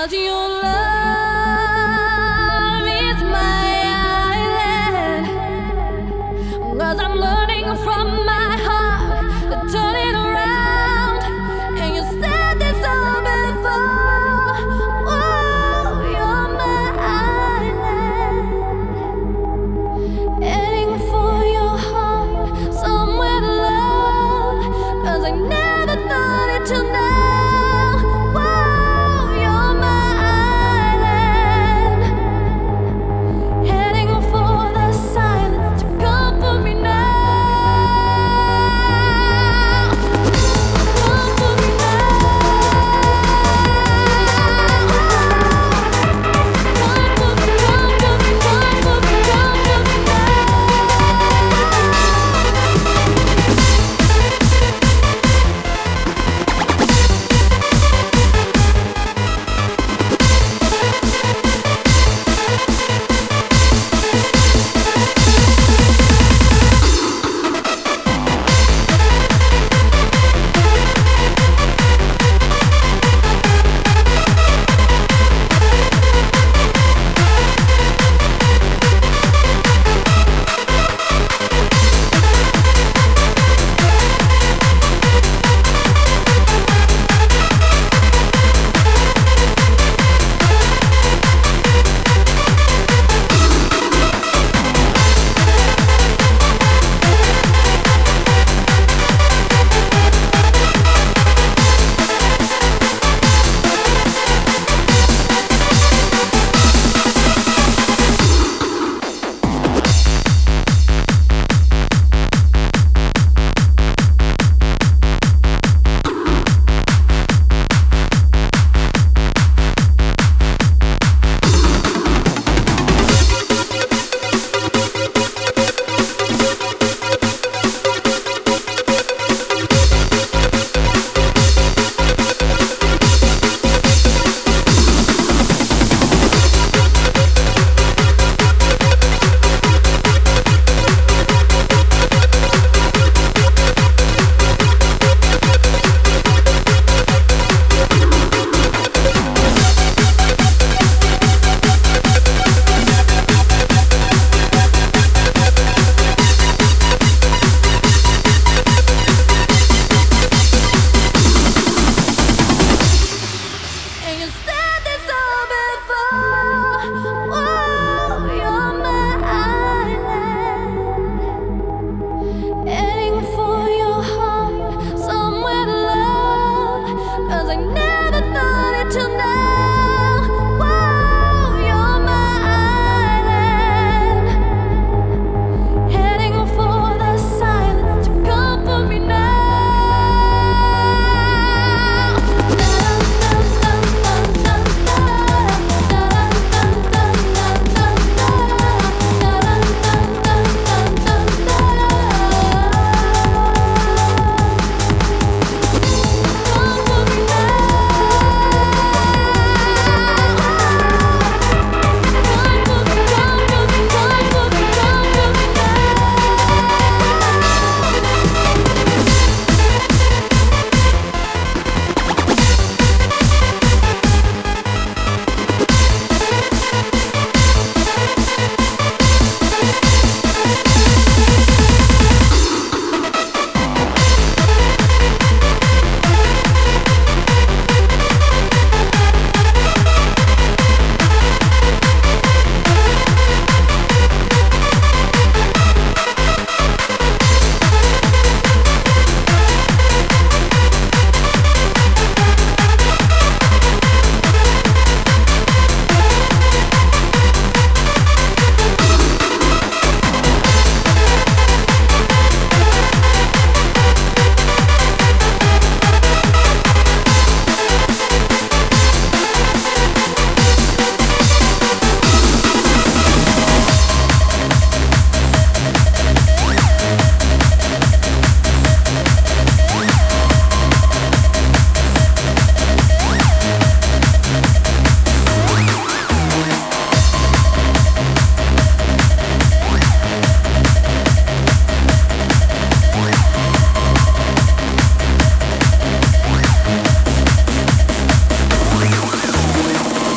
Radyolar